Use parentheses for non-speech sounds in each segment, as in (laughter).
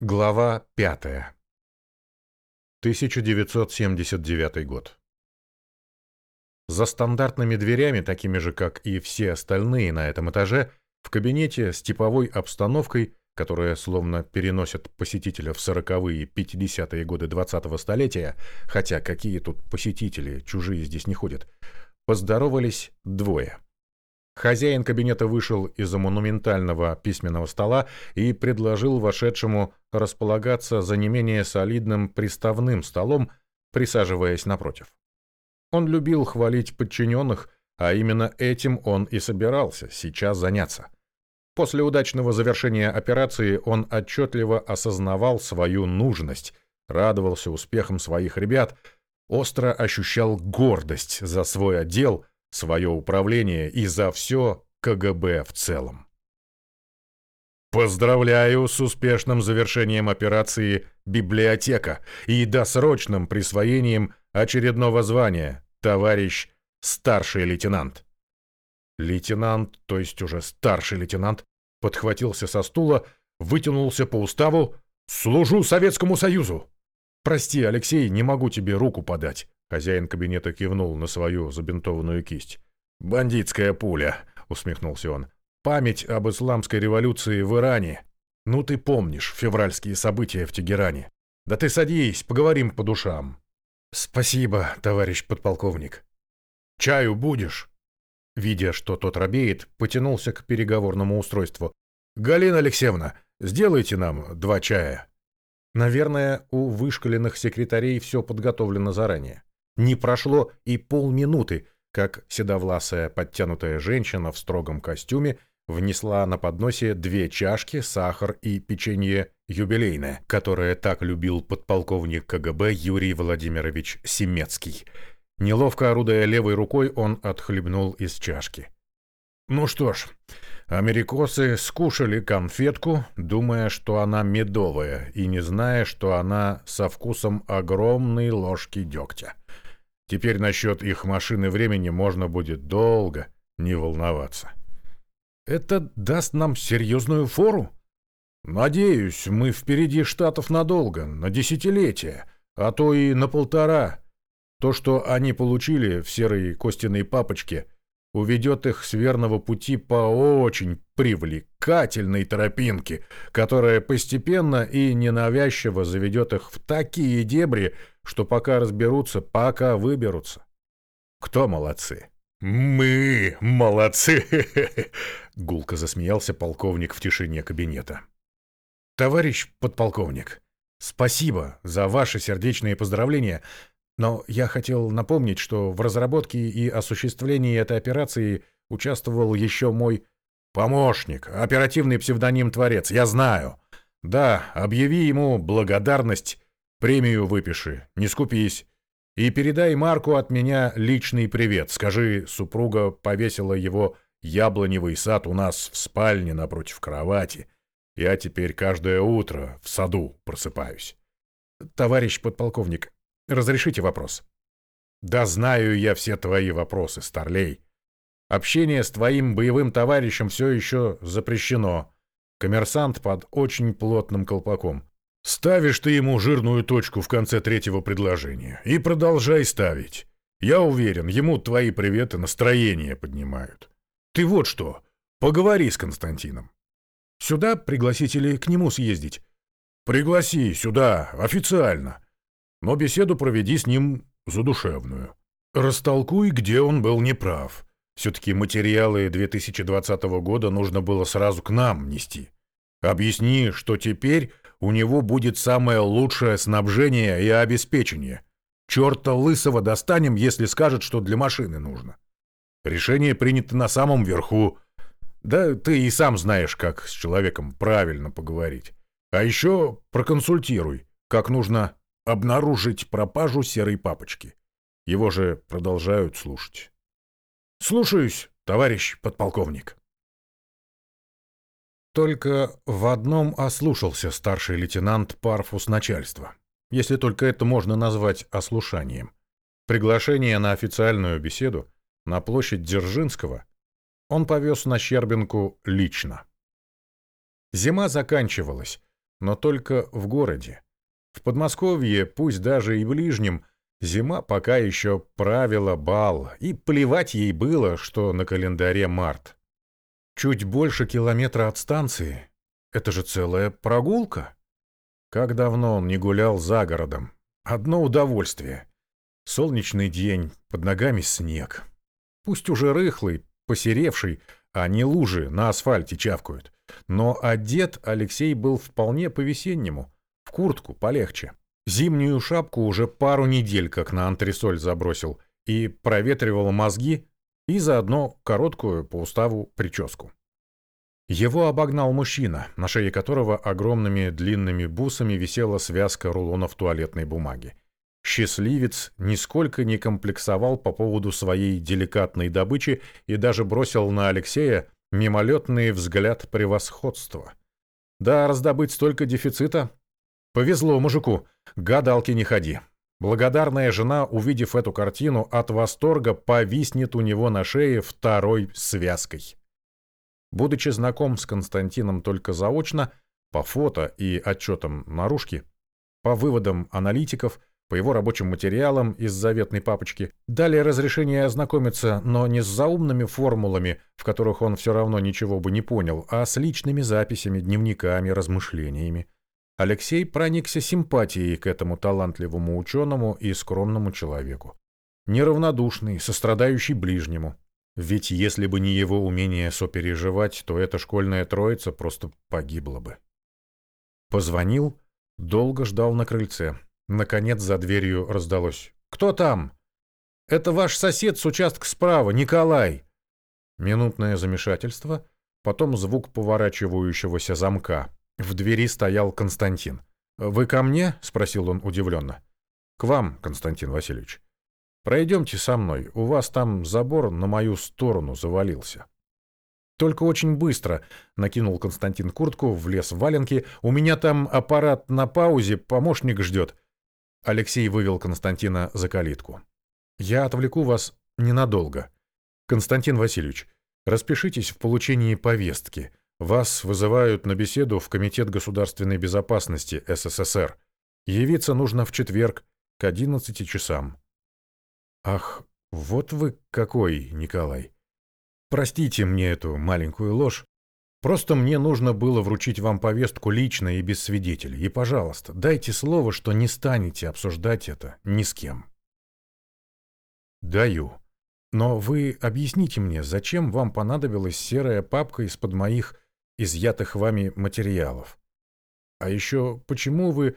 Глава 5. 1979 год. За стандартными дверями, такими же, как и все остальные на этом этаже, в кабинете с типовой обстановкой, которая словно переносит посетителя в 40-е, 50-е годы 20-го столетия, хотя какие тут посетители, чужие здесь не ходят, поздоровались двое – Хозяин кабинета вышел из-за монументального письменного стола и предложил вошедшему располагаться за не менее солидным приставным столом, присаживаясь напротив. Он любил хвалить подчиненных, а именно этим он и собирался сейчас заняться. После удачного завершения операции он отчетливо осознавал свою нужность, радовался успехам своих ребят, остро ощущал гордость за свой отдел – свое управление и за все КГБ в целом. Поздравляю с успешным завершением операции «Библиотека» и досрочным присвоением очередного звания, товарищ старший лейтенант. Лейтенант, то есть уже старший лейтенант, подхватился со стула, вытянулся по уставу «Служу Советскому Союзу!» «Прости, Алексей, не могу тебе руку подать. Хозяин кабинета кивнул на свою забинтованную кисть. «Бандитская пуля», — усмехнулся он. «Память об исламской революции в Иране. Ну ты помнишь февральские события в Тегеране. Да ты садись, поговорим по душам». «Спасибо, товарищ подполковник». «Чаю будешь?» Видя, что тот робеет, потянулся к переговорному устройству. «Галина Алексеевна, сделайте нам два чая». Наверное, у вышкаленных секретарей все подготовлено заранее. Не прошло и полминуты, как седовласая подтянутая женщина в строгом костюме внесла на подносе две чашки, сахар и печенье юбилейное, которое так любил подполковник КГБ Юрий Владимирович Семецкий. Неловко орудуя левой рукой, он отхлебнул из чашки. Ну что ж, америкосы скушали конфетку, думая, что она медовая, и не зная, что она со вкусом огромной ложки дегтя. Теперь насчет их машины времени можно будет долго не волноваться. Это даст нам серьезную фору? Надеюсь, мы впереди Штатов надолго, на десятилетия, а то и на полтора. То, что они получили в серой костяной папочке, уведет их с верного пути по очень привлекательной тропинке, которая постепенно и ненавязчиво заведет их в такие дебри, что пока разберутся, пока выберутся. Кто молодцы? Мы молодцы! (laughs) Гулко засмеялся полковник в тишине кабинета. Товарищ подполковник, спасибо за ваши сердечные поздравления, но я хотел напомнить, что в разработке и осуществлении этой операции участвовал еще мой помощник, оперативный псевдоним Творец. Я знаю. Да, объяви ему благодарность Премию выпиши, не скупись. И передай Марку от меня личный привет. Скажи, супруга повесила его яблоневый сад у нас в спальне напротив кровати. Я теперь каждое утро в саду просыпаюсь. Товарищ подполковник, разрешите вопрос? Да знаю я все твои вопросы, старлей. Общение с твоим боевым товарищем все еще запрещено. Коммерсант под очень плотным колпаком. Ставишь ты ему жирную точку в конце третьего предложения. И продолжай ставить. Я уверен, ему твои приветы настроение поднимают. Ты вот что, поговори с Константином. Сюда пригласите ли к нему съездить? Пригласи сюда, официально. Но беседу проведи с ним задушевную. Растолкуй, где он был неправ. Все-таки материалы 2020 года нужно было сразу к нам нести. Объясни, что теперь у него будет самое лучшее снабжение и обеспечение. Черта лысого достанем, если скажет, что для машины нужно. Решение принято на самом верху. Да ты и сам знаешь, как с человеком правильно поговорить. А еще проконсультируй, как нужно обнаружить пропажу серой папочки. Его же продолжают слушать. Слушаюсь, товарищ подполковник. Только в одном ослушался старший лейтенант Парфус начальства, если только это можно назвать ослушанием. Приглашение на официальную беседу на площадь Дзержинского он повез на Щербинку лично. Зима заканчивалась, но только в городе. В Подмосковье, пусть даже и ближнем, зима пока еще правила бал, и плевать ей было, что на календаре март. Чуть больше километра от станции. Это же целая прогулка. Как давно он не гулял за городом. Одно удовольствие. Солнечный день, под ногами снег. Пусть уже рыхлый, посеревший, а не лужи на асфальте чавкают. Но одет Алексей был вполне по-весеннему. В куртку полегче. Зимнюю шапку уже пару недель как на антресоль забросил и проветривал мозги и заодно короткую по уставу прическу. Его обогнал мужчина, на шее которого огромными длинными бусами висела связка рулонов туалетной бумаги. Счастливец нисколько не комплексовал по поводу своей деликатной добычи и даже бросил на Алексея мимолетный взгляд превосходства. Да, раздобыть столько дефицита? Повезло мужику, гадалки не ходи. Благодарная жена, увидев эту картину, от восторга повиснет у него на шее второй связкой. Будучи знаком с Константином только заочно, по фото и отчетам наружки, по выводам аналитиков, по его рабочим материалам из заветной папочки, дали разрешение ознакомиться, но не с заумными формулами, в которых он все равно ничего бы не понял, а с личными записями, дневниками, размышлениями. Алексей проникся симпатией к этому талантливому ученому и скромному человеку. Неравнодушный, сострадающий ближнему. Ведь если бы не его умение сопереживать, то эта школьная троица просто погибла бы. Позвонил, долго ждал на крыльце. Наконец за дверью раздалось. «Кто там?» «Это ваш сосед с участка справа, Николай!» Минутное замешательство, потом звук поворачивающегося замка. В двери стоял Константин. «Вы ко мне?» — спросил он удивленно. «К вам, Константин Васильевич. Пройдемте со мной. У вас там забор на мою сторону завалился». «Только очень быстро», — накинул Константин куртку, влез в валенки. «У меня там аппарат на паузе, помощник ждет». Алексей вывел Константина за калитку. «Я отвлеку вас ненадолго. Константин Васильевич, распишитесь в получении повестки. Вас вызывают на беседу в Комитет государственной безопасности СССР. Явиться нужно в четверг к 11 часам. Ах, вот вы какой, Николай. Простите мне эту маленькую ложь. Просто мне нужно было вручить вам повестку лично и без свидетелей. И, пожалуйста, дайте слово, что не станете обсуждать это ни с кем. Даю. Но вы объясните мне, зачем вам понадобилась серая папка из-под моих изъятых вами материалов. А еще, почему вы...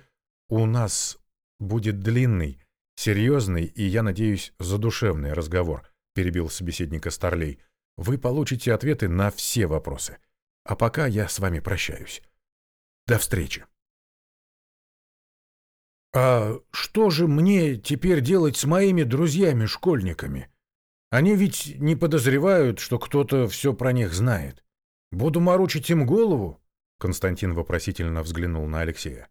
У нас будет длинный, серьезный и, я надеюсь, задушевный разговор, перебил собеседника Старлей. Вы получите ответы на все вопросы. А пока я с вами прощаюсь. До встречи. А что же мне теперь делать с моими друзьями-школьниками? Они ведь не подозревают, что кто-то все про них знает. Буду морочить им голову? Константин вопросительно взглянул на Алексея.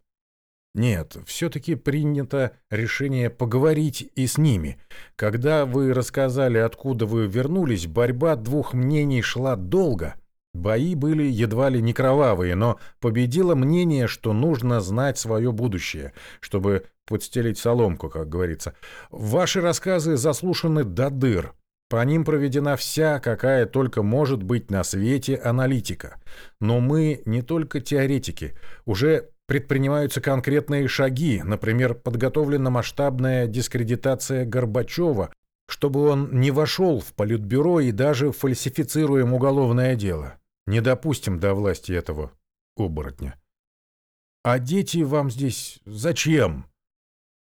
Нет, все-таки принято решение поговорить и с ними. Когда вы рассказали, откуда вы вернулись, борьба двух мнений шла долго. Бои были едва ли не кровавые, но победило мнение, что нужно знать свое будущее, чтобы подстелить соломку, как говорится. Ваши рассказы заслушаны до дыр. По ним проведена вся, какая только может быть на свете аналитика. Но мы не только теоретики. Уже предпринимаются конкретные шаги, например, подготовлена масштабная дискредитация Горбачева, чтобы он не вошел в политбюро и даже фальсифицируем уголовное дело. Не допустим до власти этого оборотня. А дети вам здесь зачем?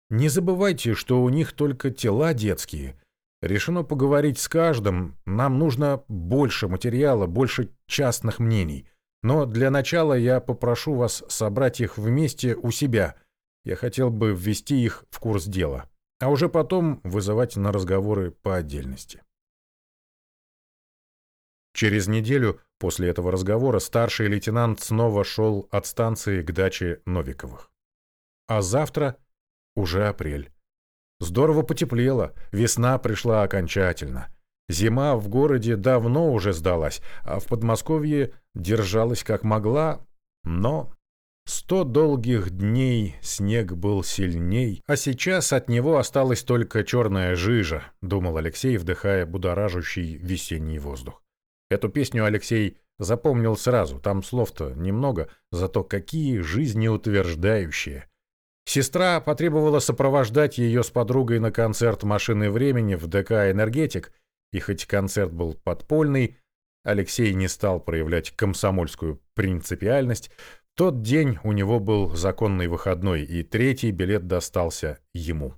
Не забывайте, что у них только тела детские – Решено поговорить с каждым. Нам нужно больше материала, больше частных мнений. Но для начала я попрошу вас собрать их вместе у себя. Я хотел бы ввести их в курс дела, а уже потом вызывать на разговоры по отдельности. Через неделю после этого разговора старший лейтенант снова шел от станции к даче Новиковых. А завтра уже апрель. Здорово потеплело, весна пришла окончательно. Зима в городе давно уже сдалась, а в Подмосковье держалась как могла, но Сто долгих дней снег был сильней, а сейчас от него осталась только черная жижа, думал Алексей, вдыхая будоражащий весенний воздух. Эту песню Алексей запомнил сразу, там слов-то немного, зато какие жизнеутверждающие. Сестра потребовала сопровождать ее с подругой на концерт «Машины времени» в ДК «Энергетик», и хоть концерт был подпольный, Алексей не стал проявлять комсомольскую принципиальность, тот день у него был законный выходной, и третий билет достался ему.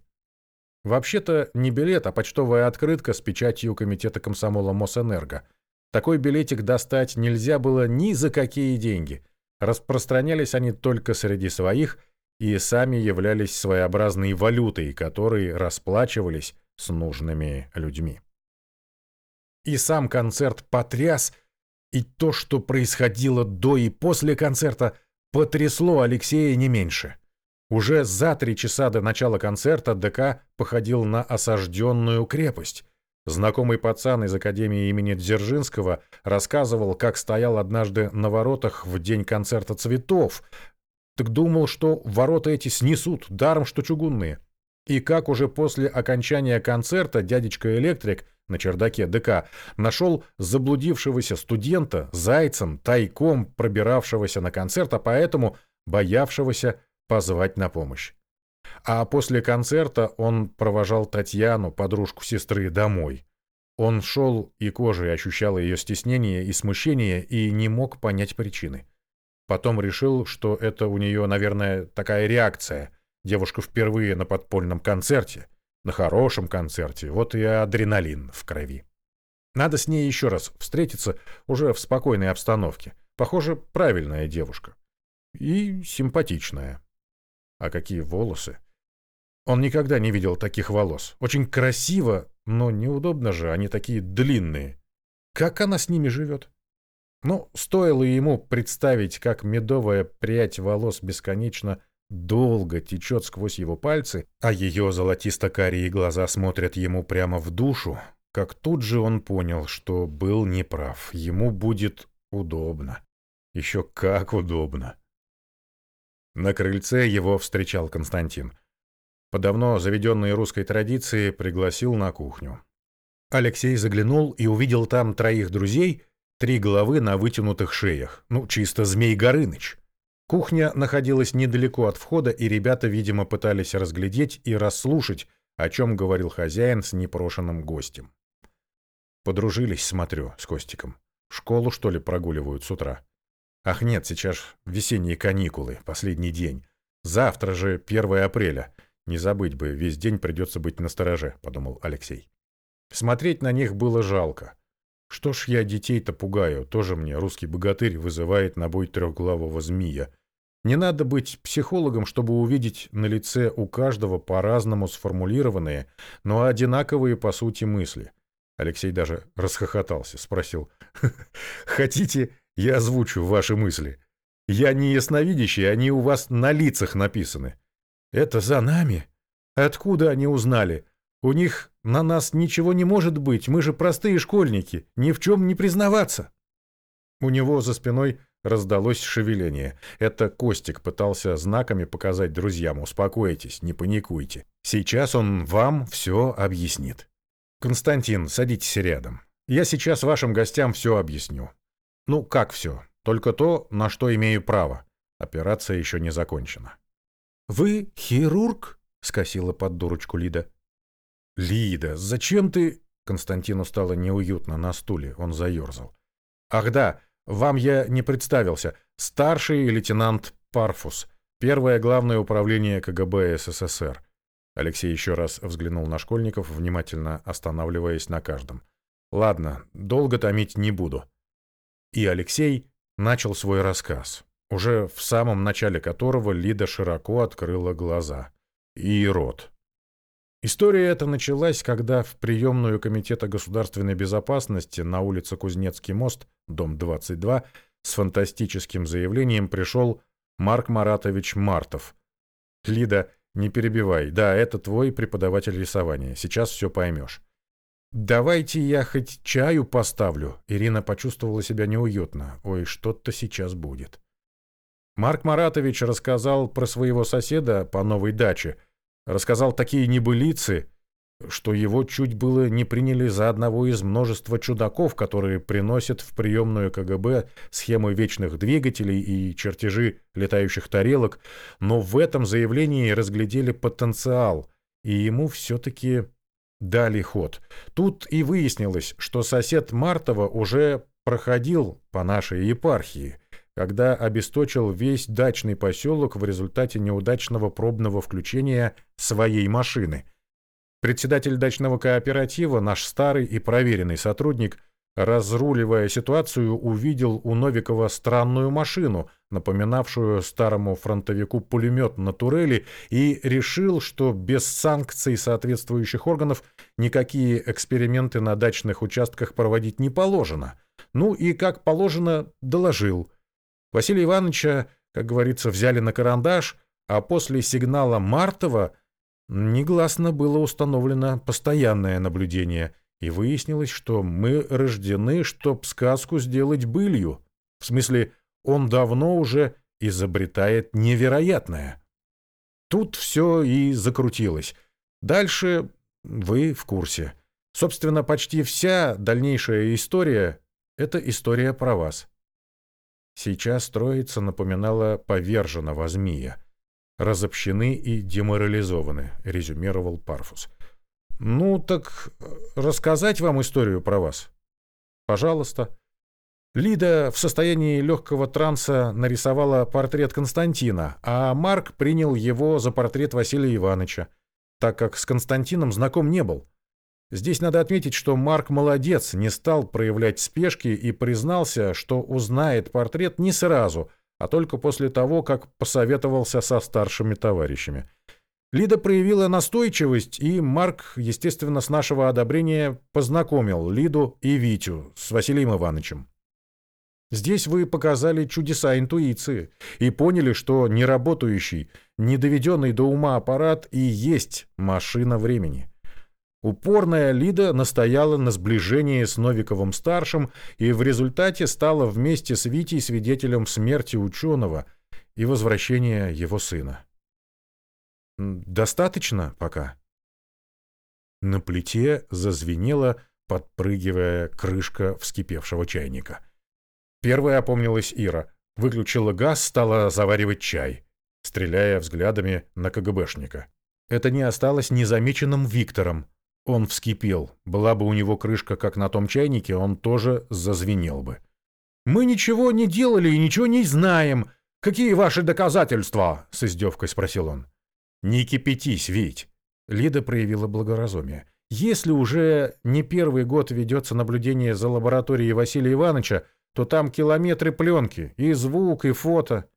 Вообще-то не билет, а почтовая открытка с печатью Комитета комсомола Мосэнерго. Такой билетик достать нельзя было ни за какие деньги. Распространялись они только среди своих и сами являлись своеобразной валютой, которой расплачивались с нужными людьми. И сам концерт потряс, и то, что происходило до и после концерта – потрясло Алексея не меньше. Уже за три часа до начала концерта ДК походил на осажденную крепость. Знакомый пацан из Академии имени Дзержинского рассказывал, как стоял однажды на воротах в день концерта цветов. Так думал, что ворота эти снесут, даром что чугунные. И как уже после окончания концерта дядечка-электрик на чердаке ДК нашел заблудившегося студента зайцем, тайком пробиравшегося на концерт, а поэтому боявшегося позвать на помощь. А после концерта он провожал Татьяну, подружку сестры, домой. Он шел и кожей ощущал ее стеснение и смущение и не мог понять причины. Потом решил, что это у нее, наверное, такая реакция. Девушка впервые на подпольном концерте — на хорошем концерте, вот и адреналин в крови. Надо с ней еще раз встретиться уже в спокойной обстановке. Похоже, правильная девушка. И симпатичная. А какие волосы? Он никогда не видел таких волос. Очень красиво, но неудобно же, они такие длинные. Как она с ними живет? Ну, стоило ему представить, как медовая прядь волос бесконечно долго течет сквозь его пальцы, а ее золотисто-карие глаза смотрят ему прямо в душу, как тут же он понял, что был неправ. Ему будет удобно. Еще как удобно. На крыльце его встречал Константин. По давно заведенной русской традиции пригласил на кухню. Алексей заглянул и увидел там троих друзей, три головы на вытянутых шеях. Ну, чисто Змей Горыныч. Кухня находилась недалеко от входа, и ребята, видимо, пытались разглядеть и расслушать, о чем говорил хозяин с непрошенным гостем. Подружились, смотрю, с Костиком. Школу, что ли, прогуливают с утра? Ах нет, сейчас весенние каникулы, последний день. Завтра же 1 апреля. Не забыть бы, весь день придется быть настороже, подумал Алексей. Смотреть на них было жалко. Что ж я детей-то пугаю, тоже мне русский богатырь вызывает на бой трехглавого змея. Не надо быть психологом, чтобы увидеть на лице у каждого по-разному сформулированные, но одинаковые по сути мысли. Алексей даже расхохотался, спросил. «Хотите, я озвучу ваши мысли? Я не ясновидящий, они у вас на лицах написаны». «Это за нами? Откуда они узнали? У них на нас ничего не может быть, мы же простые школьники, ни в чем не признаваться». У него за спиной Раздалось шевеление. Это Костик пытался знаками показать друзьям «Успокойтесь, не паникуйте. Сейчас он вам все объяснит». «Константин, садитесь рядом. Я сейчас вашим гостям все объясню». «Ну, как все? Только то, на что имею право. Операция еще не закончена». «Вы хирург?» — скосила под дурочку Лида. «Лида, зачем ты...» Константину стало неуютно на стуле, он заерзал. «Ах да, вам я не представился. Старший лейтенант Парфус. Первое главное управление КГБ СССР. Алексей еще раз взглянул на школьников, внимательно останавливаясь на каждом. Ладно, долго томить не буду. И Алексей начал свой рассказ, уже в самом начале которого Лида широко открыла глаза. И рот. История эта началась, когда в приемную Комитета государственной безопасности на улице Кузнецкий мост, дом 22, с фантастическим заявлением пришел Марк Маратович Мартов. «Лида, не перебивай. Да, это твой преподаватель рисования. Сейчас все поймешь». «Давайте я хоть чаю поставлю». Ирина почувствовала себя неуютно. «Ой, что-то сейчас будет». Марк Маратович рассказал про своего соседа по новой даче. Рассказал такие небылицы, что его чуть было не приняли за одного из множества чудаков, которые приносят в приемную КГБ схемы вечных двигателей и чертежи летающих тарелок, но в этом заявлении разглядели потенциал, и ему все-таки дали ход. Тут и выяснилось, что сосед Мартова уже проходил по нашей епархии, когда обесточил весь дачный поселок в результате неудачного пробного включения своей машины – Председатель дачного кооператива, наш старый и проверенный сотрудник, разруливая ситуацию, увидел у Новикова странную машину, напоминавшую старому фронтовику пулемет на турели, и решил, что без санкций соответствующих органов никакие эксперименты на дачных участках проводить не положено. Ну и, как положено, доложил. Василия Ивановича, как говорится, взяли на карандаш, а после сигнала Мартова Негласно было установлено постоянное наблюдение, и выяснилось, что мы рождены, чтоб сказку сделать былью. В смысле, он давно уже изобретает невероятное. Тут все и закрутилось. Дальше вы в курсе. Собственно, почти вся дальнейшая история — это история про вас. Сейчас троица напоминала поверженного змея разобщены и деморализованы», — резюмировал Парфус. «Ну, так э, рассказать вам историю про вас?» «Пожалуйста». Лида в состоянии легкого транса нарисовала портрет Константина, а Марк принял его за портрет Василия Ивановича, так как с Константином знаком не был. Здесь надо отметить, что Марк молодец, не стал проявлять спешки и признался, что узнает портрет не сразу — а только после того, как посоветовался со старшими товарищами. Лида проявила настойчивость, и Марк, естественно, с нашего одобрения познакомил Лиду и Витю с Василием Ивановичем. Здесь вы показали чудеса интуиции и поняли, что неработающий, недоведенный до ума аппарат и есть машина времени. Упорная Лида настояла на сближении с Новиковым-старшим и в результате стала вместе с Витей свидетелем смерти ученого и возвращения его сына. «Достаточно пока?» На плите зазвенела, подпрыгивая крышка вскипевшего чайника. Первая опомнилась Ира, выключила газ, стала заваривать чай, стреляя взглядами на КГБшника. Это не осталось незамеченным Виктором, он вскипел. Была бы у него крышка, как на том чайнике, он тоже зазвенел бы. «Мы ничего не делали и ничего не знаем. Какие ваши доказательства?» — с издевкой спросил он. «Не кипятись, Вить!» Лида проявила благоразумие. «Если уже не первый год ведется наблюдение за лабораторией Василия Ивановича, то там километры пленки, и звук, и фото.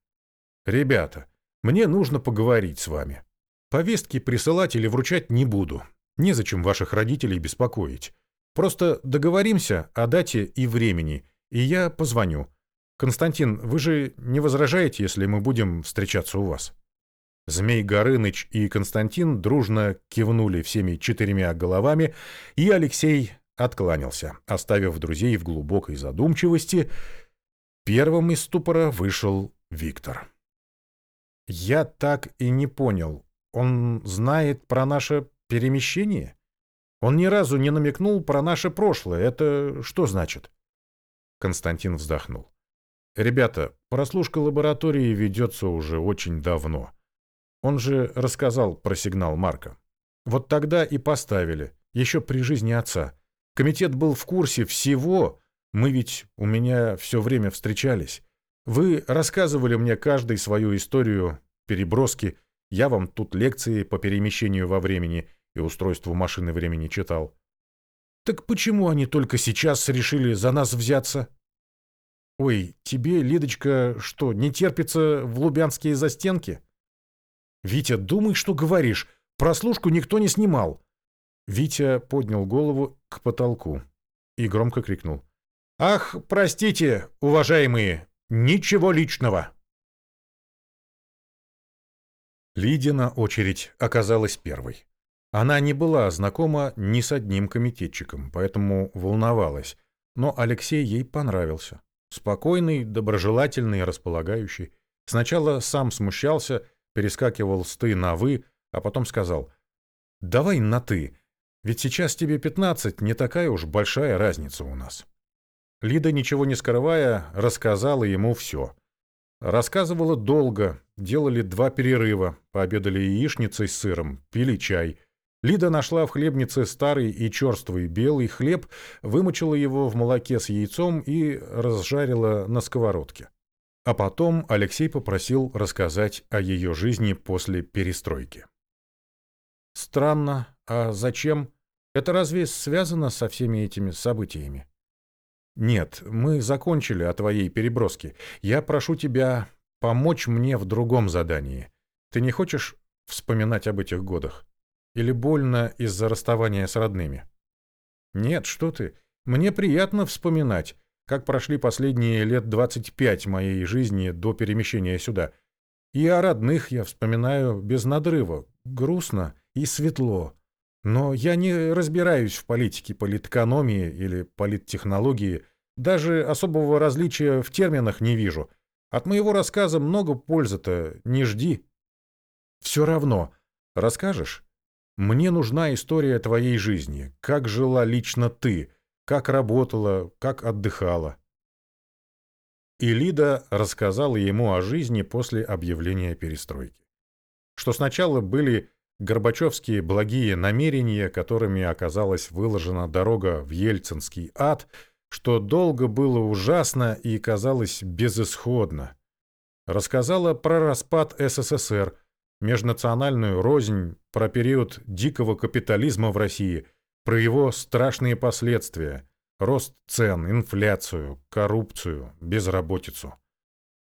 Ребята, мне нужно поговорить с вами. Повестки присылать или вручать не буду. Незачем ваших родителей беспокоить. Просто договоримся о дате и времени, и я позвоню. Константин, вы же не возражаете, если мы будем встречаться у вас?» Змей Горыныч и Константин дружно кивнули всеми четырьмя головами, и Алексей откланялся, оставив друзей в глубокой задумчивости. Первым из ступора вышел Виктор. «Я так и не понял. Он знает про наше Перемещение? Он ни разу не намекнул про наше прошлое. Это что значит? Константин вздохнул. Ребята, прослушка лаборатории ведется уже очень давно. Он же рассказал про сигнал Марка. Вот тогда и поставили, еще при жизни отца. Комитет был в курсе всего. Мы ведь у меня все время встречались. Вы рассказывали мне каждый свою историю, переброски. Я вам тут лекции по перемещению во времени и устройству машины времени читал. Так почему они только сейчас решили за нас взяться? Ой, тебе, Лидочка, что, не терпится в лубянские застенки? Витя, думай, что говоришь. Прослушку никто не снимал. Витя поднял голову к потолку и громко крикнул. «Ах, простите, уважаемые, ничего личного!» Лидина очередь оказалась первой. Она не была знакома ни с одним комитетчиком, поэтому волновалась. Но Алексей ей понравился. Спокойный, доброжелательный, располагающий. Сначала сам смущался, перескакивал с «ты» на «вы», а потом сказал «давай на «ты», ведь сейчас тебе пятнадцать, не такая уж большая разница у нас». Лида, ничего не скрывая, рассказала ему все. Рассказывала долго, делали два перерыва, пообедали яичницей с сыром, пили чай. Лида нашла в хлебнице старый и черствый белый хлеб, вымочила его в молоке с яйцом и разжарила на сковородке. А потом Алексей попросил рассказать о ее жизни после перестройки. «Странно. А зачем? Это разве связано со всеми этими событиями?» «Нет, мы закончили о твоей переброске. Я прошу тебя помочь мне в другом задании. Ты не хочешь вспоминать об этих годах? Или больно из-за расставания с родными?» «Нет, что ты. Мне приятно вспоминать, как прошли последние лет 25 моей жизни до перемещения сюда. И о родных я вспоминаю без надрыва, грустно и светло. Но я не разбираюсь в политике, политэкономии или политтехнологии, даже особого различия в терминах не вижу. От моего рассказа много пользы-то, не жди. Все равно. Расскажешь? Мне нужна история твоей жизни. Как жила лично ты, как работала, как отдыхала. И Лида рассказала ему о жизни после объявления перестройки. Что сначала были Горбачевские благие намерения, которыми оказалась выложена дорога в Ельцинский ад, что долго было ужасно и казалось безысходно. Рассказала про распад СССР, межнациональную рознь, про период дикого капитализма в России, про его страшные последствия, рост цен, инфляцию, коррупцию, безработицу.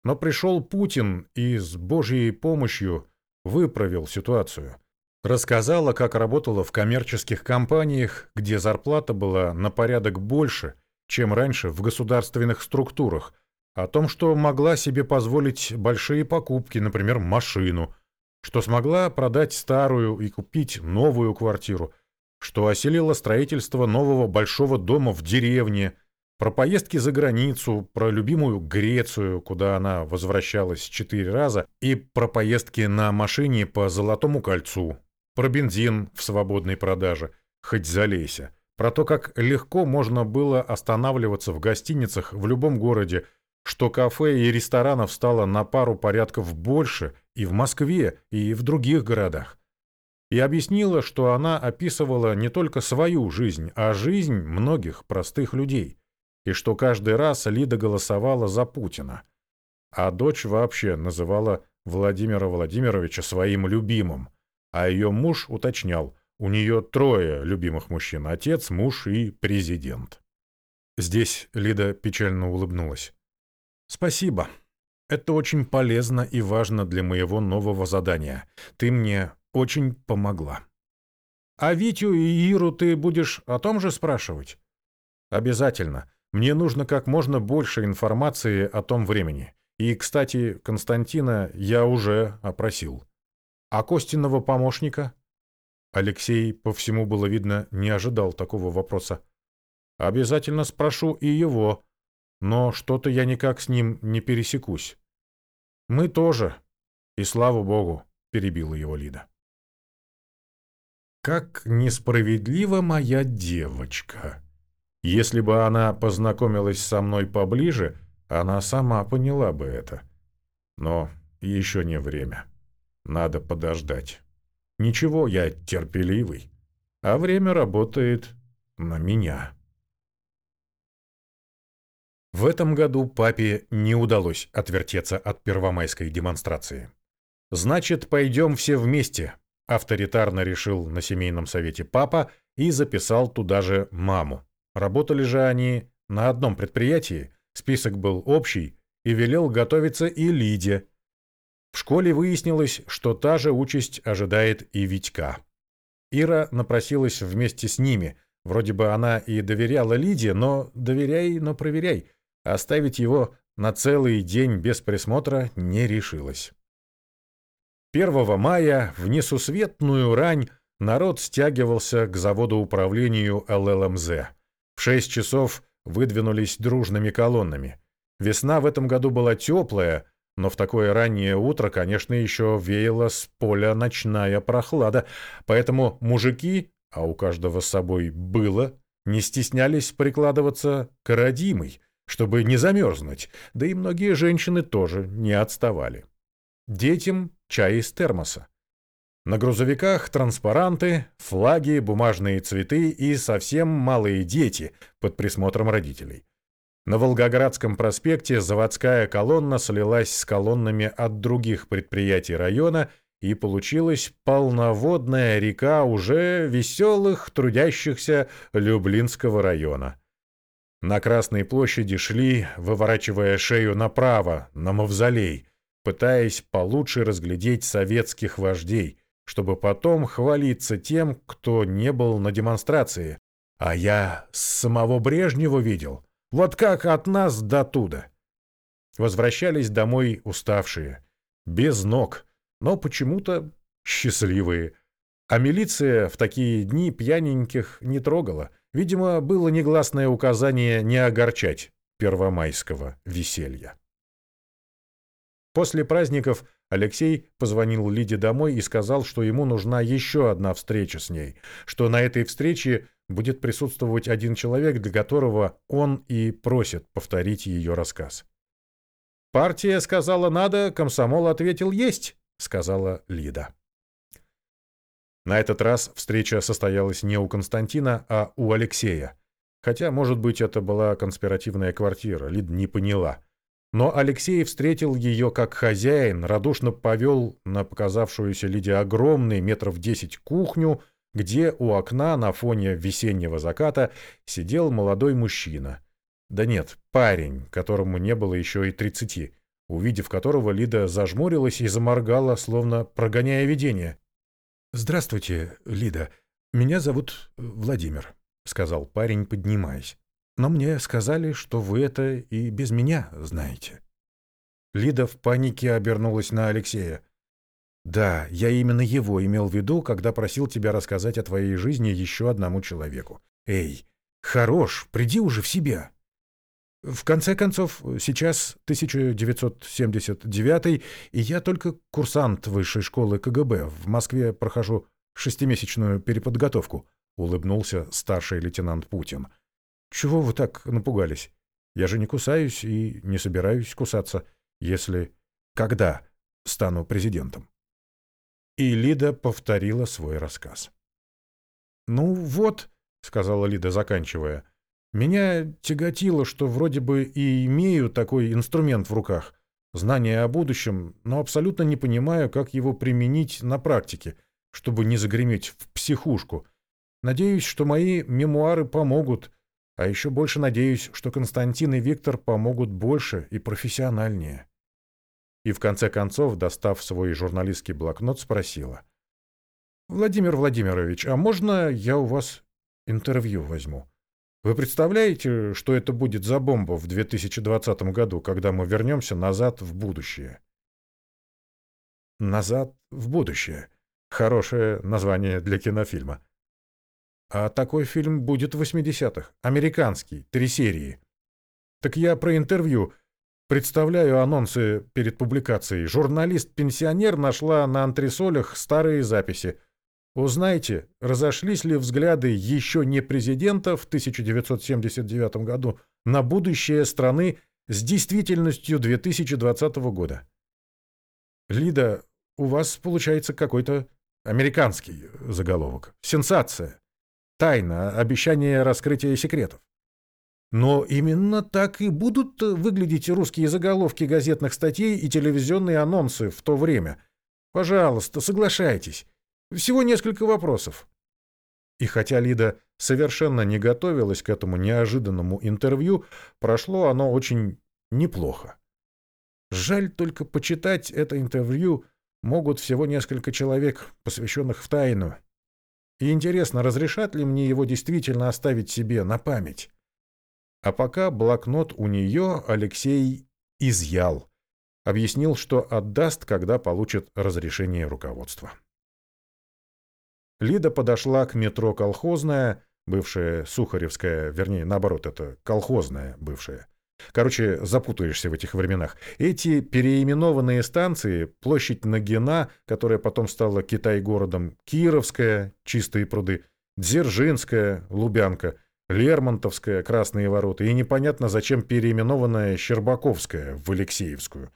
Но пришел Путин и с Божьей помощью выправил ситуацию – Рассказала, как работала в коммерческих компаниях, где зарплата была на порядок больше, чем раньше в государственных структурах, о том, что могла себе позволить большие покупки, например, машину, что смогла продать старую и купить новую квартиру, что оселила строительство нового большого дома в деревне, про поездки за границу, про любимую Грецию, куда она возвращалась четыре раза, и про поездки на машине по Золотому кольцу, про бензин в свободной продаже, хоть залейся. Про то, как легко можно было останавливаться в гостиницах в любом городе, что кафе и ресторанов стало на пару порядков больше и в Москве, и в других городах. И объяснила, что она описывала не только свою жизнь, а жизнь многих простых людей, и что каждый раз Лида голосовала за Путина. А дочь вообще называла Владимира Владимировича своим любимым – а ее муж уточнял, у нее трое любимых мужчин – отец, муж и президент. Здесь Лида печально улыбнулась. «Спасибо. Это очень полезно и важно для моего нового задания. Ты мне очень помогла». «А Витю и Иру ты будешь о том же спрашивать?» «Обязательно. Мне нужно как можно больше информации о том времени. И, кстати, Константина я уже опросил». А Костиного помощника? Алексей, по всему было видно, не ожидал такого вопроса. Обязательно спрошу и его, но что-то я никак с ним не пересекусь. Мы тоже. И слава богу, перебила его Лида. Как несправедлива моя девочка. Если бы она познакомилась со мной поближе, она сама поняла бы это. Но еще не время. Надо подождать. Ничего, я терпеливый. А время работает на меня. В этом году папе не удалось отвертеться от первомайской демонстрации. «Значит, пойдем все вместе», — авторитарно решил на семейном совете папа и записал туда же маму. Работали же они на одном предприятии, список был общий, и велел готовиться и Лиде, в школе выяснилось, что та же участь ожидает и Витька. Ира напросилась вместе с ними. Вроде бы она и доверяла Лиде, но доверяй, но проверяй. Оставить его на целый день без присмотра не решилась. 1 мая в несусветную рань народ стягивался к заводу управлению ЛЛМЗ. В 6 часов выдвинулись дружными колоннами. Весна в этом году была теплая, но в такое раннее утро, конечно, еще веяла с поля ночная прохлада, поэтому мужики, а у каждого с собой было, не стеснялись прикладываться к родимой, чтобы не замерзнуть, да и многие женщины тоже не отставали. Детям чай из термоса. На грузовиках транспаранты, флаги, бумажные цветы и совсем малые дети под присмотром родителей. На Волгоградском проспекте заводская колонна слилась с колоннами от других предприятий района, и получилась полноводная река уже веселых трудящихся Люблинского района. На Красной площади шли, выворачивая шею направо, на мавзолей, пытаясь получше разглядеть советских вождей, чтобы потом хвалиться тем, кто не был на демонстрации. А я самого Брежнева видел — вот как от нас до туда. Возвращались домой уставшие, без ног, но почему-то счастливые. А милиция в такие дни пьяненьких не трогала. Видимо, было негласное указание не огорчать первомайского веселья. После праздников Алексей позвонил Лиде домой и сказал, что ему нужна еще одна встреча с ней, что на этой встрече будет присутствовать один человек, для которого он и просит повторить ее рассказ. «Партия сказала надо, комсомол ответил есть», — сказала Лида. На этот раз встреча состоялась не у Константина, а у Алексея. Хотя, может быть, это была конспиративная квартира, Лида не поняла. Но Алексей встретил ее как хозяин, радушно повел на показавшуюся Лиде огромный метров десять кухню, где у окна на фоне весеннего заката сидел молодой мужчина. Да нет, парень, которому не было еще и тридцати, увидев которого Лида зажмурилась и заморгала, словно прогоняя видение. «Здравствуйте, Лида. Меня зовут Владимир», — сказал парень, поднимаясь. «Но мне сказали, что вы это и без меня знаете». Лида в панике обернулась на Алексея. Да, я именно его имел в виду, когда просил тебя рассказать о твоей жизни еще одному человеку. Эй, хорош, приди уже в себя. В конце концов, сейчас 1979, и я только курсант высшей школы КГБ. В Москве прохожу шестимесячную переподготовку, улыбнулся старший лейтенант Путин. Чего вы так напугались? Я же не кусаюсь и не собираюсь кусаться, если когда стану президентом. И Лида повторила свой рассказ. «Ну вот», — сказала Лида, заканчивая, — «меня тяготило, что вроде бы и имею такой инструмент в руках, знание о будущем, но абсолютно не понимаю, как его применить на практике, чтобы не загреметь в психушку. Надеюсь, что мои мемуары помогут, а еще больше надеюсь, что Константин и Виктор помогут больше и профессиональнее» и в конце концов, достав свой журналистский блокнот, спросила. «Владимир Владимирович, а можно я у вас интервью возьму? Вы представляете, что это будет за бомба в 2020 году, когда мы вернемся назад в будущее?» «Назад в будущее» — хорошее название для кинофильма. А такой фильм будет в 80-х, американский, три серии. Так я про интервью Представляю анонсы перед публикацией. Журналист-пенсионер нашла на антресолях старые записи. Узнайте, разошлись ли взгляды еще не президента в 1979 году на будущее страны с действительностью 2020 года. Лида, у вас получается какой-то американский заголовок. Сенсация. Тайна, обещание раскрытия секретов. Но именно так и будут выглядеть русские заголовки газетных статей и телевизионные анонсы в то время. Пожалуйста, соглашайтесь. Всего несколько вопросов. И хотя Лида совершенно не готовилась к этому неожиданному интервью, прошло оно очень неплохо. Жаль только почитать это интервью могут всего несколько человек, посвященных в тайну. И интересно, разрешат ли мне его действительно оставить себе на память? А пока блокнот у нее Алексей изъял. Объяснил, что отдаст, когда получит разрешение руководства. Лида подошла к метро «Колхозная», бывшая Сухаревская, вернее, наоборот, это колхозная бывшая, Короче, запутаешься в этих временах. Эти переименованные станции, площадь Нагина, которая потом стала Китай-городом, Кировская, Чистые пруды, Дзержинская, Лубянка, Лермонтовская, Красные ворота и непонятно зачем переименованная Щербаковская в Алексеевскую.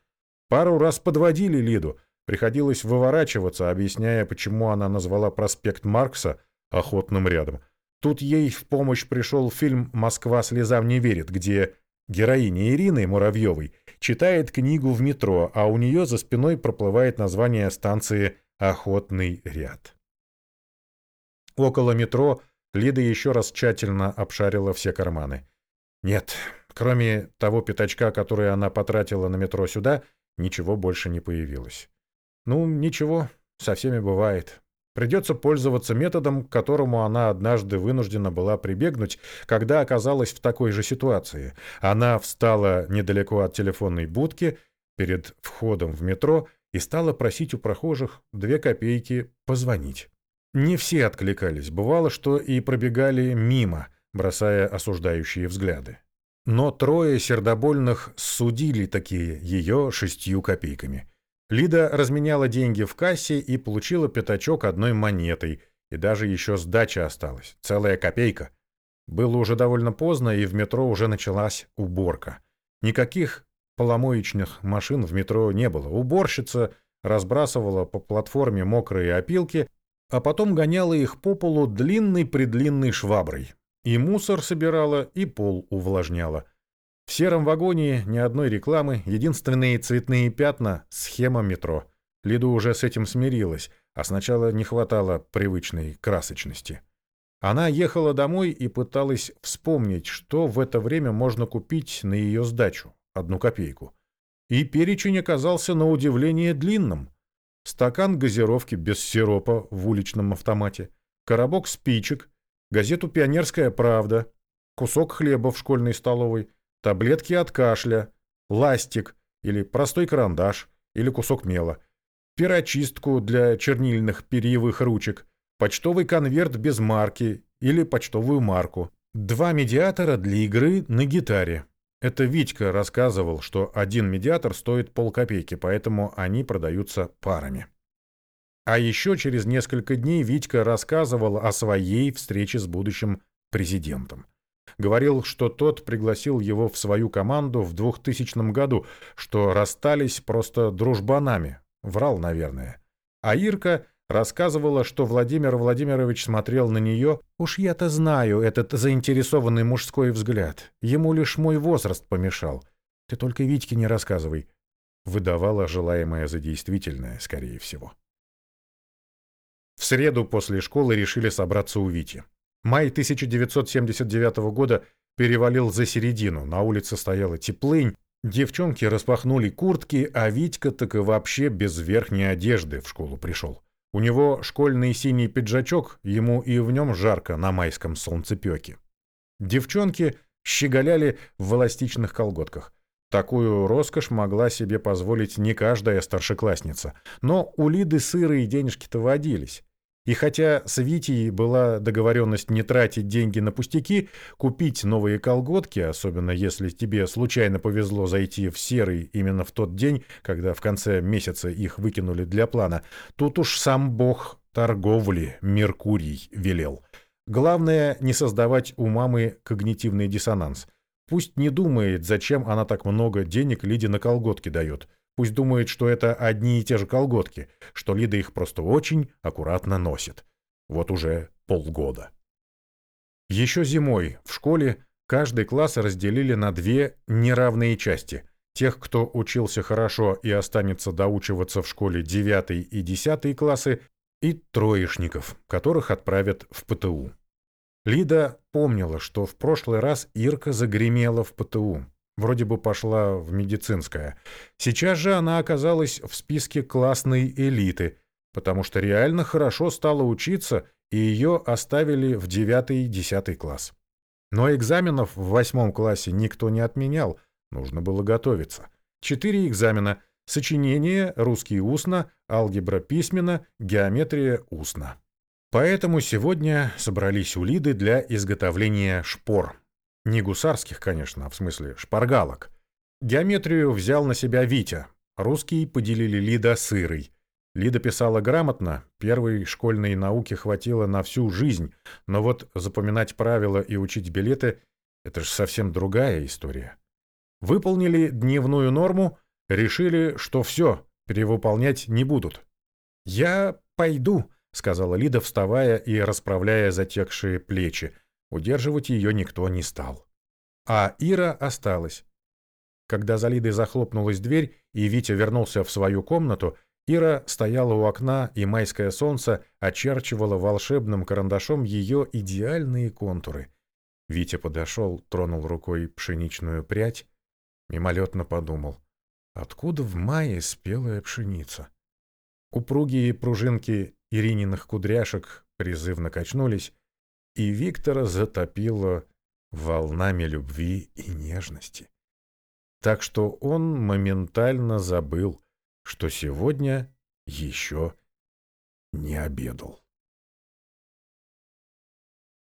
Пару раз подводили Лиду, приходилось выворачиваться, объясняя, почему она назвала проспект Маркса охотным рядом. Тут ей в помощь пришел фильм «Москва слезам не верит», где Героиня Ирины Муравьевой читает книгу в метро, а у нее за спиной проплывает название станции «Охотный ряд». Около метро Лида еще раз тщательно обшарила все карманы. Нет, кроме того пятачка, который она потратила на метро сюда, ничего больше не появилось. Ну, ничего, со всеми бывает. Придется пользоваться методом, к которому она однажды вынуждена была прибегнуть, когда оказалась в такой же ситуации. Она встала недалеко от телефонной будки перед входом в метро и стала просить у прохожих две копейки позвонить. Не все откликались, бывало, что и пробегали мимо, бросая осуждающие взгляды. Но трое сердобольных судили такие ее шестью копейками – Лида разменяла деньги в кассе и получила пятачок одной монетой, и даже еще сдача осталась, целая копейка. Было уже довольно поздно, и в метро уже началась уборка. Никаких поломоечных машин в метро не было. Уборщица разбрасывала по платформе мокрые опилки, а потом гоняла их по полу длинной-предлинной шваброй. И мусор собирала, и пол увлажняла. В сером вагоне ни одной рекламы, единственные цветные пятна — схема метро. Лиду уже с этим смирилась, а сначала не хватало привычной красочности. Она ехала домой и пыталась вспомнить, что в это время можно купить на ее сдачу, одну копейку. И перечень оказался на удивление длинным. Стакан газировки без сиропа в уличном автомате, коробок спичек, газету «Пионерская правда», кусок хлеба в школьной столовой — таблетки от кашля, ластик или простой карандаш или кусок мела, перочистку для чернильных перьевых ручек, почтовый конверт без марки или почтовую марку, два медиатора для игры на гитаре. Это Витька рассказывал, что один медиатор стоит полкопейки, поэтому они продаются парами. А еще через несколько дней Витька рассказывал о своей встрече с будущим президентом. Говорил, что тот пригласил его в свою команду в 2000 году, что расстались просто дружбанами. Врал, наверное. А Ирка рассказывала, что Владимир Владимирович смотрел на нее. «Уж я-то знаю этот заинтересованный мужской взгляд. Ему лишь мой возраст помешал. Ты только Витьке не рассказывай». Выдавала желаемое за действительное, скорее всего. В среду после школы решили собраться у Вити. Май 1979 года перевалил за середину, на улице стояла теплынь, девчонки распахнули куртки, а Витька так и вообще без верхней одежды в школу пришел. У него школьный синий пиджачок, ему и в нем жарко на майском солнцепеке. Девчонки щеголяли в волостичных колготках. Такую роскошь могла себе позволить не каждая старшеклассница. Но у Лиды сырые денежки-то водились. И хотя с Витей была договоренность не тратить деньги на пустяки, купить новые колготки, особенно если тебе случайно повезло зайти в серый именно в тот день, когда в конце месяца их выкинули для плана, тут уж сам бог торговли Меркурий велел. Главное не создавать у мамы когнитивный диссонанс. Пусть не думает, зачем она так много денег Лиде на колготки дает – Пусть думает, что это одни и те же колготки, что Лида их просто очень аккуратно носит. Вот уже полгода. Еще зимой в школе каждый класс разделили на две неравные части. Тех, кто учился хорошо и останется доучиваться в школе 9 и 10 классы, и троечников, которых отправят в ПТУ. Лида помнила, что в прошлый раз Ирка загремела в ПТУ. Вроде бы пошла в медицинское. Сейчас же она оказалась в списке классной элиты, потому что реально хорошо стала учиться, и ее оставили в девятый и десятый класс. Но экзаменов в восьмом классе никто не отменял, нужно было готовиться. Четыре экзамена – сочинение, русский устно, алгебра письменно, геометрия устно. Поэтому сегодня собрались у Лиды для изготовления шпор – Не гусарских, конечно, а в смысле шпаргалок. Геометрию взял на себя Витя. Русский поделили Лида с. Лида писала грамотно, первой школьной науки хватило на всю жизнь, но вот запоминать правила и учить билеты — это же совсем другая история. Выполнили дневную норму, решили, что все, перевыполнять не будут. «Я пойду», — сказала Лида, вставая и расправляя затекшие плечи. Удерживать ее никто не стал. А Ира осталась. Когда за Лидой захлопнулась дверь, и Витя вернулся в свою комнату, Ира стояла у окна, и майское солнце очерчивало волшебным карандашом ее идеальные контуры. Витя подошел, тронул рукой пшеничную прядь, мимолетно подумал, откуда в мае спелая пшеница? Упругие пружинки Ирининых кудряшек призывно качнулись, и Виктора затопило волнами любви и нежности. Так что он моментально забыл, что сегодня еще не обедал.